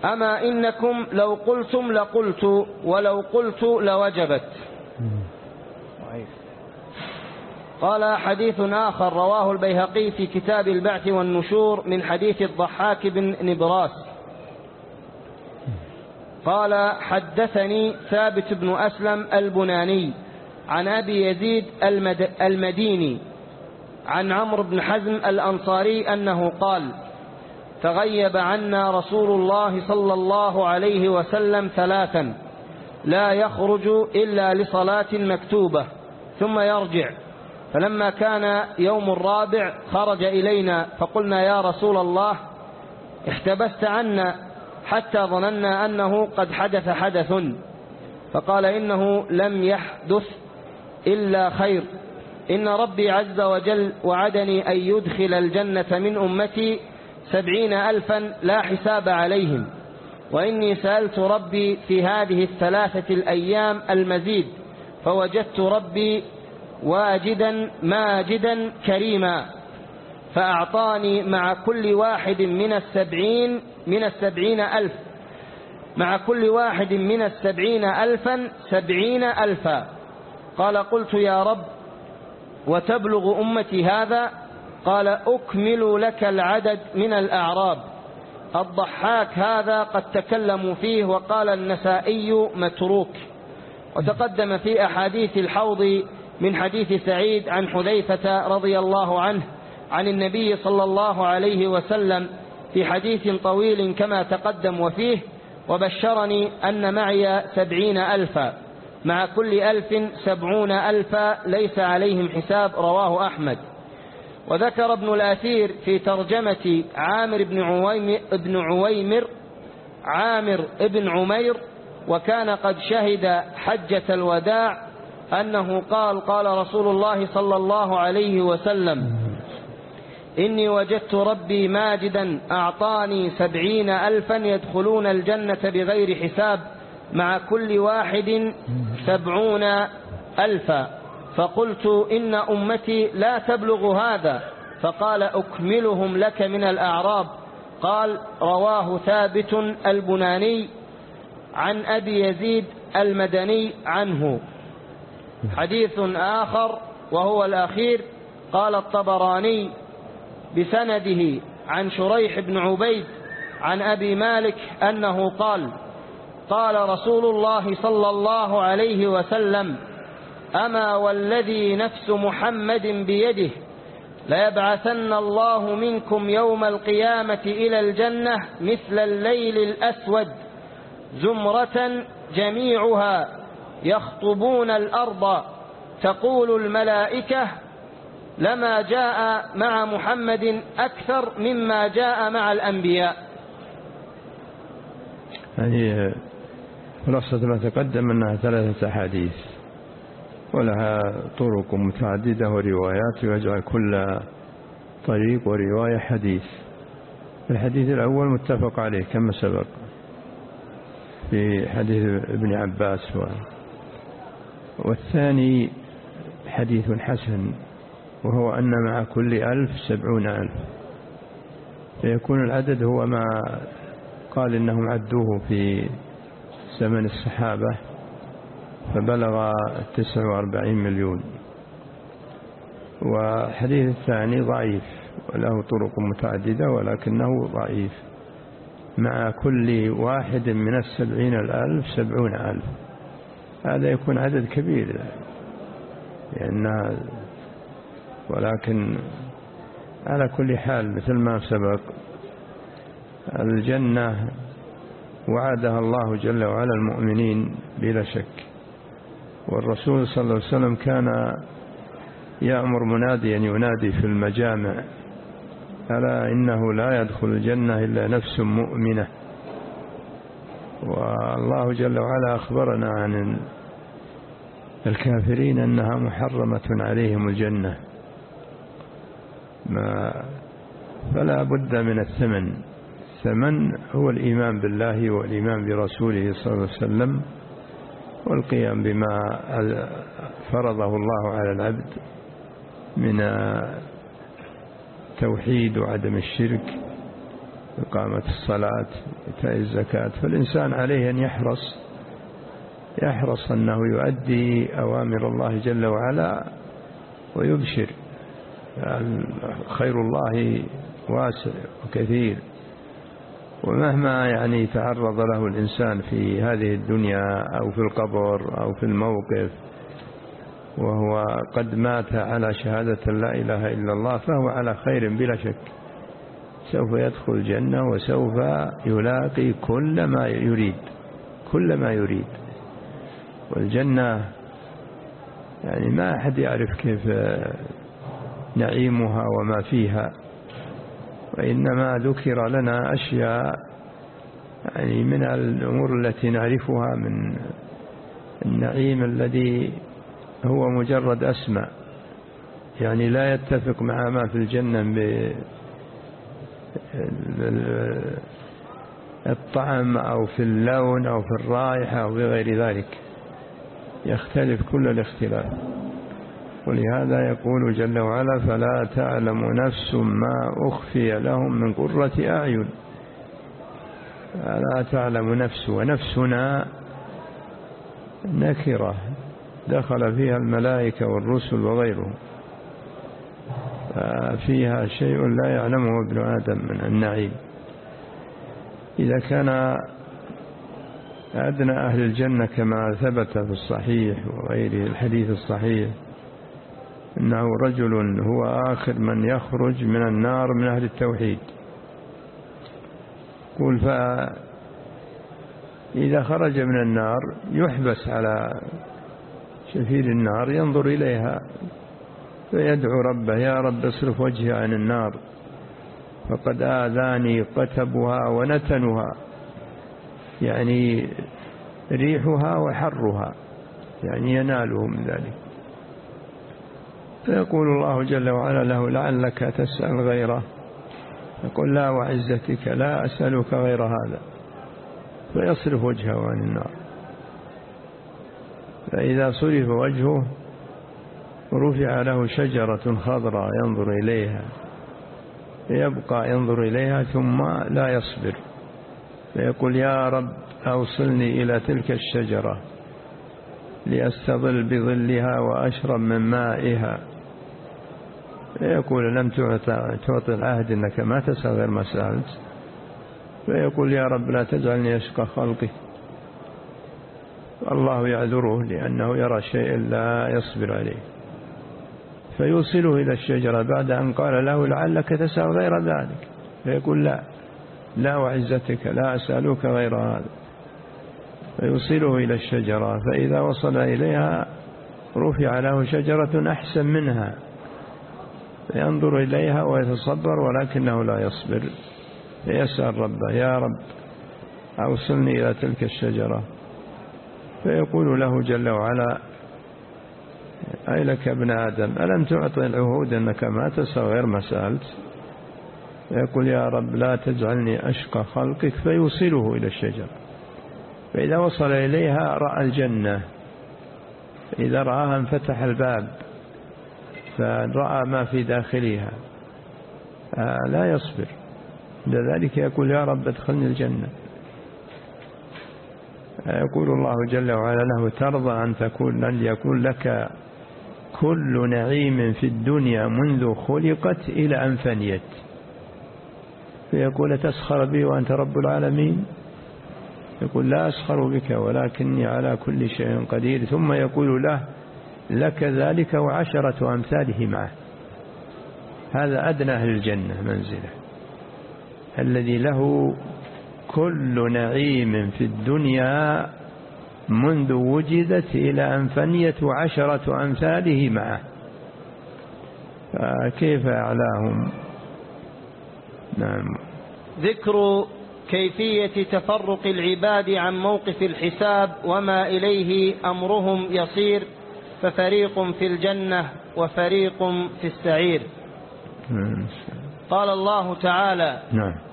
أما إنكم لو قلتم لقلت ولو قلت لوجبت. قال حديث آخر رواه البيهقي في كتاب البعث والنشور من حديث الضحاك بن نبراس. قال حدثني ثابت بن أسلم البناني عن أبي يزيد المديني عن عمرو بن حزم الأنصاري أنه قال تغيب عنا رسول الله صلى الله عليه وسلم ثلاثا لا يخرج إلا لصلاة مكتوبة ثم يرجع. فلما كان يوم الرابع خرج إلينا فقلنا يا رسول الله احتبست عنا حتى ظننا أنه قد حدث حدث. فقال إنه لم يحدث إلا خير. إن ربي عز وجل وعدني أن يدخل الجنة من أمتي سبعين ألفا لا حساب عليهم. وإني سألت ربي في هذه الثلاثة الأيام المزيد فوجدت ربي واجدا ماجدا كريما. فأعطاني مع كل واحد من السبعين من السبعين ألف. مع كل واحد من السبعين ألفا سبعين ألفا. قال قلت يا رب وتبلغ أمتي هذا؟ قال أكمل لك العدد من الأعراب. الضحاك هذا قد تكلموا فيه وقال النسائي متروك. وتقدم في أحاديث الحوض من حديث سعيد عن حذيفة رضي الله عنه عن النبي صلى الله عليه وسلم في حديث طويل كما تقدم وفيه وبشرني أن معي سبعين ألفا مع كل ألف سبعون ألفا ليس عليهم حساب رواه أحمد. وذكر ابن الأثير في ترجمة عامر بن عويمر, عويمر عامر بن عمير وكان قد شهد حجة الوداع أنه قال قال رسول الله صلى الله عليه وسلم إني وجدت ربي ماجدا أعطاني سبعين ألفا يدخلون الجنة بغير حساب مع كل واحد سبعون ألفا. فقلت إن أمتي لا تبلغ هذا. فقال أكملهم لك من الأعراب. قال رواه ثابت البناني عن أبي يزيد المدني عنه. حديث آخر وهو الأخير قال الطبراني بسنده عن شريح بن عبيد عن أبي مالك أنه قال قال رسول الله صلى الله عليه وسلم أما والذي نفس محمد بيده ليبعثن الله منكم يوم القيامة إلى الجنة مثل الليل الأسود زمرة جميعها يخطبون الأرض تقول الملائكة لما جاء مع محمد أكثر مما جاء مع الأنبياء. هذه خلاصة ما تقدم أنها ثلاثة أحاديث ولها طرق متعددة وروايات ويجعل كل طريق ورواية حديث. الحديث الأول متفق عليه كما سبق في حديث ابن عباس والثاني حديث حسن وهو أن مع كل ألف سبعون ألف. فيكون العدد هو ما قال إنهم عدوه في زمن الصحابة فبلغ تسع وأربعين مليون. وحديث الثاني ضعيف وله طرق متعددة ولكنه ضعيف. مع كل واحد من السبعين الألف سبعون ألف. هذا يكون عدد كبير لأن ولكن على كل حال مثل ما سبق الجنة وعدها الله جل وعلا المؤمنين بلا شك. والرسول صلى الله عليه وسلم كان يأمر مناديا ينادي في المجامع ألا إنه لا يدخل الجنة إلا نفس مؤمنة. والله جل وعلا أخبرنا عن الكافرين أنها محرمة عليهم الجنة. ما فلا بد من الثمن. الثمن هو الإيمان بالله والإيمان برسوله صلى الله عليه وسلم والقيام بما فرضه الله على العبد من توحيد وعدم الشرك. إقامة الصلاة إيتاء الزكاة. فالإنسان عليه أن يحرص يحرص أنه يؤدي أوامر الله جل وعلا ويبشر. خير الله واسع وكثير. ومهما يعني تعرض له الإنسان في هذه الدنيا أو في القبر أو في الموقف وهو قد مات على شهادة لا إله إلا الله فهو على خير بلا شك. سوف يدخل الجنة وسوف يلاقي كل ما يريد كل ما يريد. والجنة يعني ما أحد يعرف كيف نعيمها وما فيها. وإنما ذكر لنا أشياء يعني من الأمور التي نعرفها من النعيم الذي هو مجرد أسماء. يعني لا يتفق مع ما في الجنة بالطعم أو في اللون أو في الرائحة أو بغير ذلك. يختلف كل الاختلاف. ولهذا يقول جل وعلا فلا تعلم نفس ما أخفي لهم من قرة أعين. لا تعلم نفس ونفسنا نكرة دخل فيها الملائكة والرسل وغيرهم. فيها شيء لا يعلمه ابن آدم من النعيم. إذا كان أدنى أهل الجنة كما ثبت في الصحيح وغيره الحديث الصحيح إنه رجل هو آخر من يخرج من النار من أهل التوحيد. قل فإذا خرج من النار يحبس على شفير النار ينظر إليها. فيدعو ربه يا رب اصرف وجهي عن النار فقد آذاني قتبها ونتنها يعني ريحها وحرها يعني يناله من ذلك. فيقول الله جل وعلا له لعلك تسأل غيره يقول لا وعزتك لا أسألك غير هذا فيصرف وجهه عن النار. فإذا صرف وجهه رفع له شجرة خضراء ينظر إليها فيبقى ينظر إليها ثم لا يصبر فيقول يا رب أوصلني إلى تلك الشجرة لأستظل بظلها وأشرب من مائها. فيقول لم تعطي العهد أنك ما تسأل غير ما سألت. فيقول يا رب لا تجعلني أشقى خلقي. الله يعذره لأنه يرى شيء لا يصبر عليه. فيوصله إلى الشجرة بعد أن قال له لعلك تسأل غير ذلك. فيقول لا لا وعزتك لا أسألك غير هذا. فيوصله إلى الشجرة فإذا وصل إليها رفع له شجرة أحسن منها. فينظر إليها ويتصبر ولكنه لا يصبر. فيسأل ربه يا رب أوصلني إلى تلك الشجرة. فيقول له جل وعلا أي لك ابن آدم ألم تعطي العهود أنك ما تسأل غير ما سألت؟ فيقول يا رب لا تجعلني أشقى خلقك فيوصله إلى الشجرة فإذا وصل إليها رأى الجنة. إذا رآها انفتح الباب فرأى ما في داخلها. آه، لا يصبر. لذلك يقول يا رب ادخلني الجنة. آه، يقول الله جل وعلا له ترضى أن تكون أن يكون لك كل نعيم في الدنيا منذ خلقت إلى أن فنيت فيقول تسخر بي وأنت رب العالمين؟ يقول لا أسخر بك ولكني على كل شيء قدير. ثم يقول له لك ذلك وعشرة أمثاله معه. هذا أدنى أهل الجنة منزله. الذي له كل نعيم في الدنيا منذ وجدت إلى أن فنيت عشرة أمثاله معه فكيف أعلاهم؟ نعم. ذكر كيفية تفرق العباد عن موقف الحساب وما إليه أمرهم يصير ففريق في الجنة وفريق في السعير. نعم. قال الله تعالى نعم.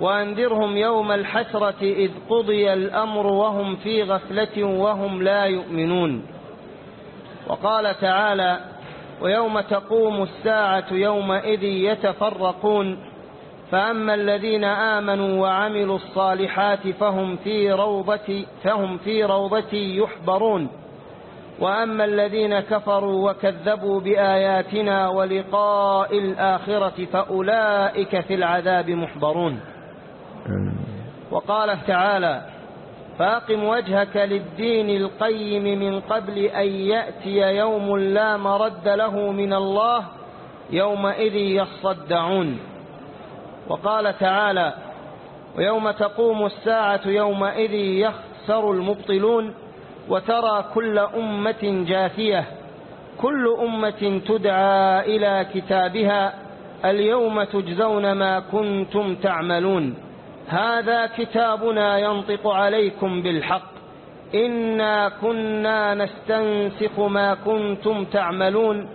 وأنذرهم يوم الحسرة إذ قضي الأمر وهم في غفلة وهم لا يؤمنون. وقال تعالى ويوم تقوم الساعة يومئذ يتفرقون فأما الذين آمنوا وعملوا الصالحات فهم في روضة فهم في روضة يحبرون. وأما الذين كفروا وكذبوا بآياتنا ولقاء الآخرة فأولئك في العذاب محضرون. وقال تعالى فاقم وجهك للدين القيم من قبل أن يأتي يوم لا مرد له من الله يومئذ يصدعون. وقال تعالى ويوم تقوم الساعة يومئذ يخسر المبطلون وترى كل أمة جاثية كل أمة تدعى إلى كتابها اليوم تجزون ما كنتم تعملون. هذا كتابنا ينطق عليكم بالحق. إنا كنا نستنسخ ما كنتم تعملون.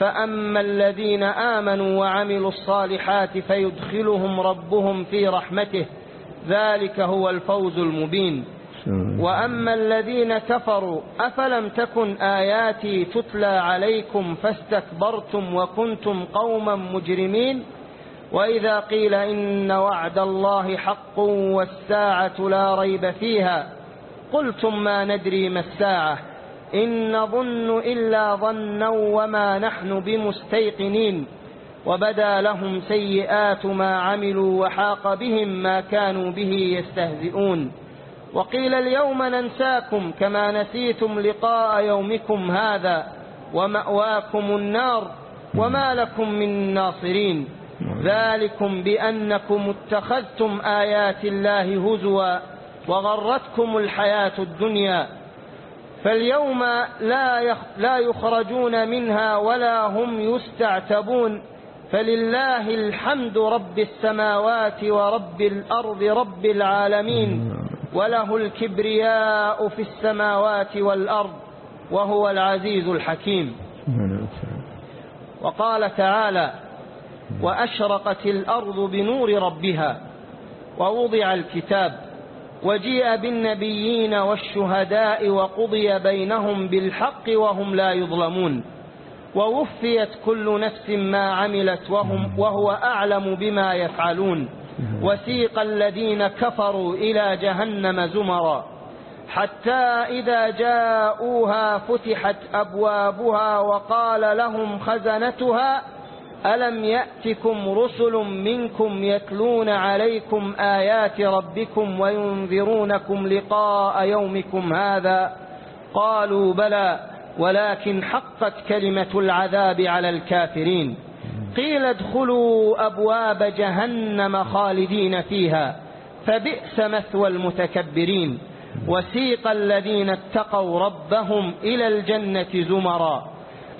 فأما الذين آمنوا وعملوا الصالحات فيدخلهم ربهم في رحمته. ذلك هو الفوز المبين. وأما الذين كفروا أفلم تكن آياتي تتلى عليكم فاستكبرتم وكنتم قوما مجرمين؟ وإذا قيل إن وعد الله حق والساعة لا ريب فيها قلتم ما ندري ما الساعة إن نظن إلا ظنا وما نحن بمستيقنين وبدا لهم سيئات ما عملوا وحاق بهم ما كانوا به يستهزئون. وقيل اليوم ننساكم كما نسيتم لقاء يومكم هذا ومأواكم النار وما لكم من ناصرين. ذلكم بأنكم اتخذتم آيات الله هزوا وغرتكم الحياة الدنيا فاليوم لا لا يخرجون منها ولا هم يستعتبون فلله الحمد رب السماوات ورب الأرض رب العالمين وله الكبرياء في السماوات والأرض وهو العزيز الحكيم. وقال تعالى وأشرقت الأرض بنور ربها ووضع الكتاب وجيء بالنبيين والشهداء وقضي بينهم بالحق وهم لا يظلمون ووفيت كل نفس ما عملت وهم وهو أعلم بما يفعلون وسيق الذين كفروا إلى جهنم زمرا حتى إذا جاءوها فتحت أبوابها وقال لهم خزنتها ألم يأتكم رسل منكم يتلون عليكم آيات ربكم وينذرونكم لقاء يومكم هذا؟ قالوا بلى ولكن حقت كلمة العذاب على الكافرين. قيل ادخلوا أبواب جهنم خالدين فيها فبئس مثوى المتكبرين. وسيق الذين اتقوا ربهم إلى الجنة زمرا.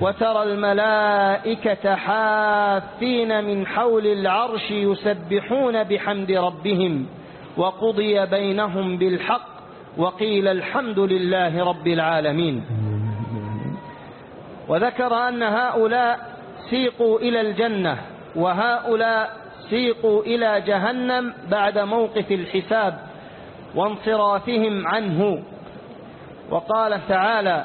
وترى الملائكة حافين من حول العرش يسبحون بحمد ربهم وقضي بينهم بالحق وقيل الحمد لله رب العالمين. وذكر أن هؤلاء سيقوا إلى الجنة وهؤلاء سيقوا إلى جهنم بعد موقف الحساب وانصرافهم عنه. وقال تعالى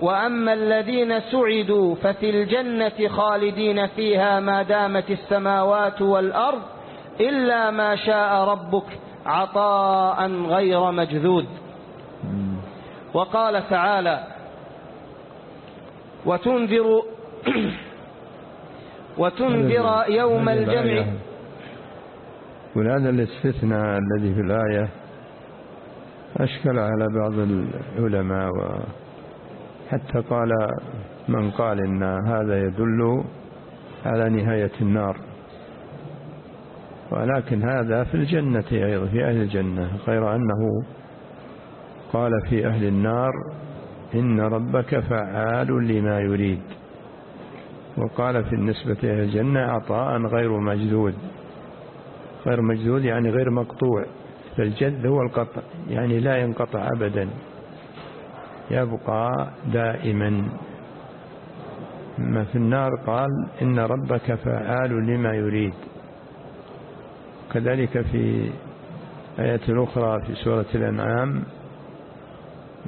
وأما الذين سعدوا ففي الجنة خالدين فيها ما دامت السماوات والأرض إلا ما شاء ربك عطاء غير مجذود وقال تعالى وتنذر وتنذر يوم الجمع. وهذا الاستثناء الذي في الآية أشكل على بعض العلماء حتى قال من قال إن هذا يدل على نهاية النار. ولكن هذا في الجنة أيضا في أهل الجنة غير أنه قال في أهل النار إن ربك فعال لما يريد. وقال في النسبة إلى الجنة عطاء غير مجدود غير مجدود يعني غير مقطوع فالجد هو القطع يعني لا ينقطع أبدا. يبقى دائما. ما في النار قال إن ربك فعال لما يريد. كذلك في آية أخرى في سورة الأنعام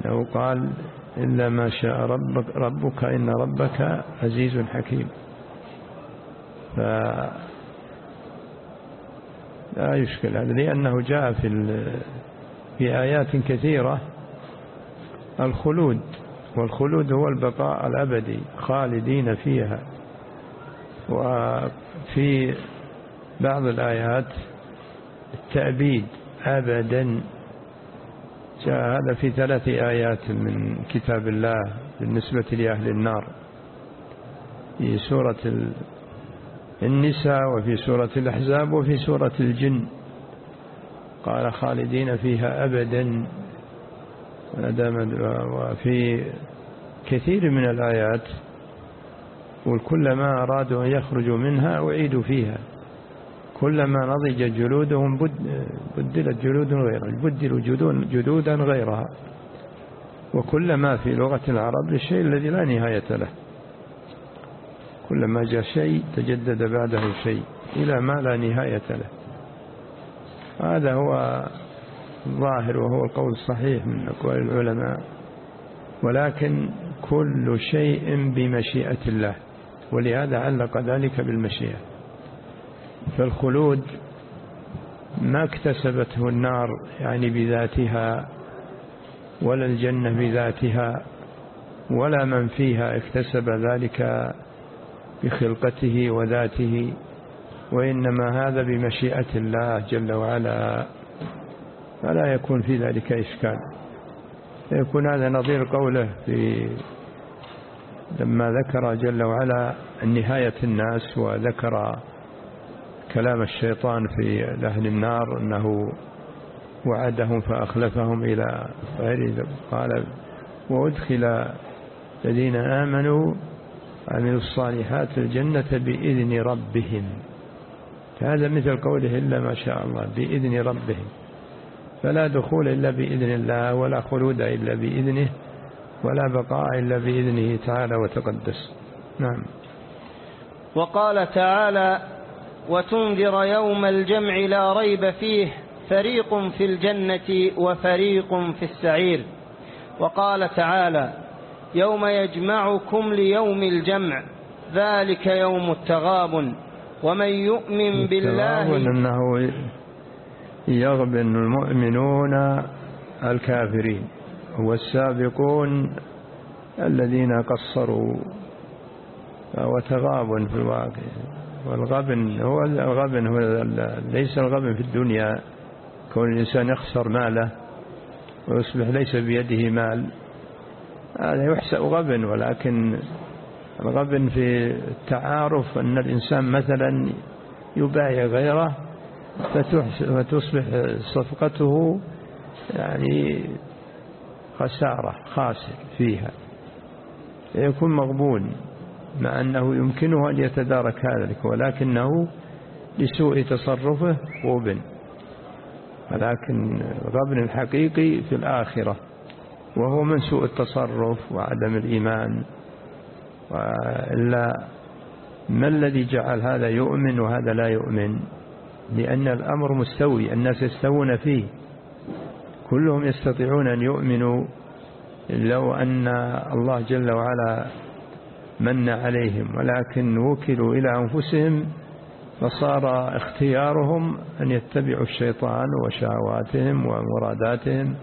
أنه قال إلا ما شاء ربك, ربك إن ربك عزيز حكيم. ف لا يشكل. هذا لأنه جاء في في آيات كثيرة الخلود والخلود هو البقاء الأبدي خالدين فيها. وفي بعض الآيات التأبيد أبدا. جاء هذا في ثلاث آيات من كتاب الله بالنسبة لأهل النار. في سورة النساء وفي سورة الأحزاب وفي سورة الجن. قال خالدين فيها أبدا. وفي كثير من الآيات وكلما أرادوا أن يخرجوا منها أعيدوا فيها. كلما نضج جلودهم بدلت جلود غيرها بدلوا جلودا غيرها. وكلما في لغة العرب للشيء الذي لا نهاية له. كلما جاء شيء تجدد بعده شيء إلى ما لا نهاية له. هذا هو الظاهر وهو القول الصحيح من أقوال العلماء ولكن كل شيء بمشيئة الله ولهذا علق ذلك بالمشيئة. فالخلود ما اكتسبته النار يعني بذاتها ولا الجنة بذاتها ولا من فيها اكتسب ذلك بخلقته وذاته وإنما هذا بمشيئة الله جل وعلا. فلا يكون في ذلك إشكال. يكون هذا نظير قوله في لما ذكر جل وعلا نهاية الناس وذكر كلام الشيطان في أهل النار أنه وعدهم فأخلفهم إلى غير قال وأدخل الذين آمنوا عملوا الصالحات الجنة بإذن ربهم. هذا مثل قوله إلا ما شاء الله بإذن ربهم. فلا دخول إلا بإذن الله ولا خلود إلا بإذنه ولا بقاء إلا بإذنه تعالى وتقدس. نعم. وقال تعالى وتنذر يوم الجمع لا ريب فيه فريق في الجنة وفريق في السعير. وقال تعالى يوم يجمعكم ليوم الجمع ذلك يوم التغاب ومن يؤمن بالله أنه يغبن المؤمنون الكافرين والسابقون الذين قصروا وتغاب في الواقع. والغبن هو الغبن هو ليس الغبن في الدنيا. كون الإنسان يخسر ماله ويصبح ليس بيده مال هذا يحسب غبن. ولكن الغبن في التعارف أن الإنسان مثلا يبايع غيره فتصبح صفقته يعني خسارة خاسر فيها. يكون مغبون مع أنه يمكنه أن يتدارك هذا ولكنه لسوء تصرفه غبن. ولكن الغبن الحقيقي في الآخرة وهو من سوء التصرف وعدم الإيمان. وإلا ما الذي جعل هذا يؤمن وهذا لا يؤمن؟ لأن الأمر مستوي الناس يستوون فيه. كلهم يستطيعون أن يؤمنوا لو أن الله جل وعلا من عليهم ولكن وكلوا إلى أنفسهم فصار اختيارهم أن يتبعوا الشيطان وشهواتهم ومراداتهم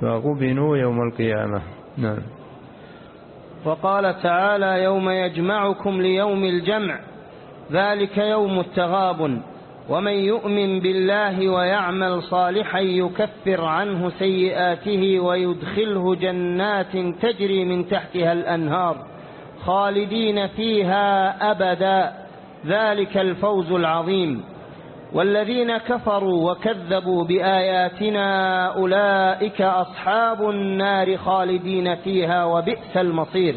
فغبنوا يوم القيامة. نعم. وقال تعالى يوم يجمعكم ليوم الجمع ذلك يوم التغاب ومن يؤمن بالله ويعمل صالحا يكفر عنه سيئاته ويدخله جنات تجري من تحتها الأنهار خالدين فيها أبدا. ذلك الفوز العظيم. والذين كفروا وكذبوا بآياتنا أولئك أصحاب النار خالدين فيها وبئس المصير.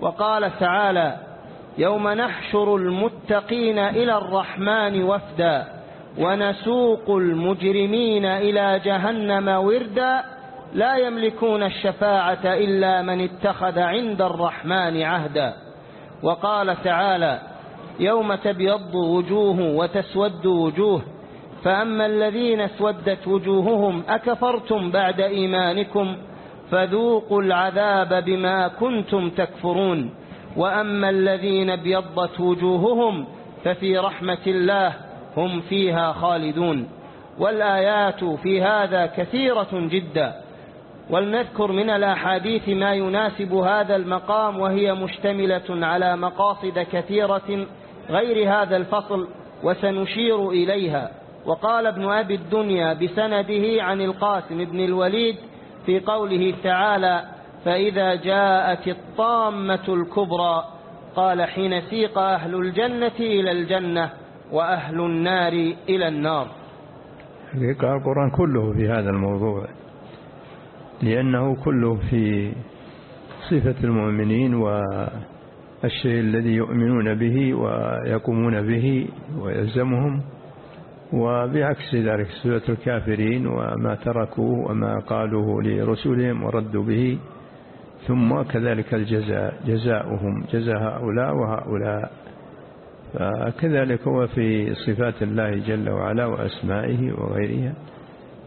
وقال تعالى يوم نحشر المتقين إلى الرحمن وفدا ونسوق المجرمين إلى جهنم وردا لا يملكون الشفاعة إلا من اتخذ عند الرحمن عهدا. وقال تعالى يوم تبيض وجوه وتسود وجوه فأما الذين اسودت وجوههم أكفرتم بعد إيمانكم فذوقوا العذاب بما كنتم تكفرون. وأما الذين ابيضت وجوههم ففي رحمة الله هم فيها خالدون. والآيات في هذا كثيرة جدا. ولنذكر من الأحاديث ما يناسب هذا المقام وهي مشتملة على مقاصد كثيرة غير هذا الفصل وسنشير إليها. وقال ابن أبي الدنيا بسنده عن القاسم بن الوليد في قوله تعالى فإذا جاءت الطامة الكبرى قال حين سيق أهل الجنة إلى الجنة وأهل النار إلى النار. القرآن كله في هذا الموضوع لأنه كله في صفة المؤمنين والشيء الذي يؤمنون به ويقومون به ويلزمهم وبعكس ذلك سورة الكافرين وما تركوا وما قالوه لرسلهم وردوا به. ثم كذلك الجزاء جزاؤهم جزاء هؤلاء وهؤلاء. فكذلك هو في صفات الله جل وعلا وأسمائه وغيرها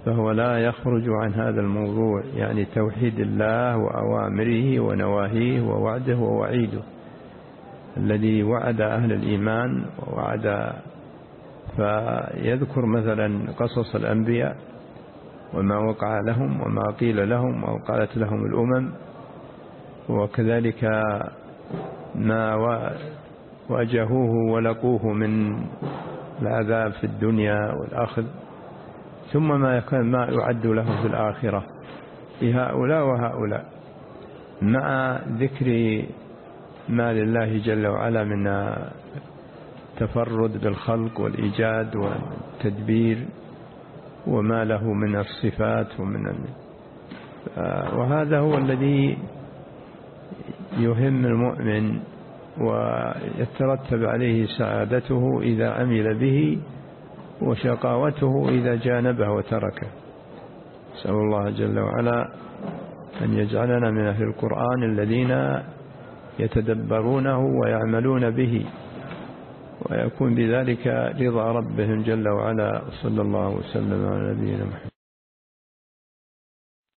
فهو لا يخرج عن هذا الموضوع يعني توحيد الله وأوامره ونواهيه ووعده ووعيده. الذي وعد أهل الإيمان ووعد فيذكر مثلا قصص الأنبياء وما وقع لهم وما قيل لهم أو قالت لهم الأمم. وكذلك ما واجهوه ولقوه من العذاب في الدنيا والأخذ ثم ما ما يعد له في الآخرة. لهؤلاء وهؤلاء مع ذكر ما لله جل وعلا من تفرد بالخلق والإيجاد والتدبير وما له من الصفات ومن وهذا هو الذي يهم المؤمن ويترتب عليه سعادته إذا عمل به وشقاوته إذا جانبه وتركه. نسأل الله جل وعلا أن يجعلنا من أهل القرآن الذين يتدبرونه ويعملون به ويكون بذلك رضا ربهم جل وعلا. صلى الله وسلم على نبينا محمد.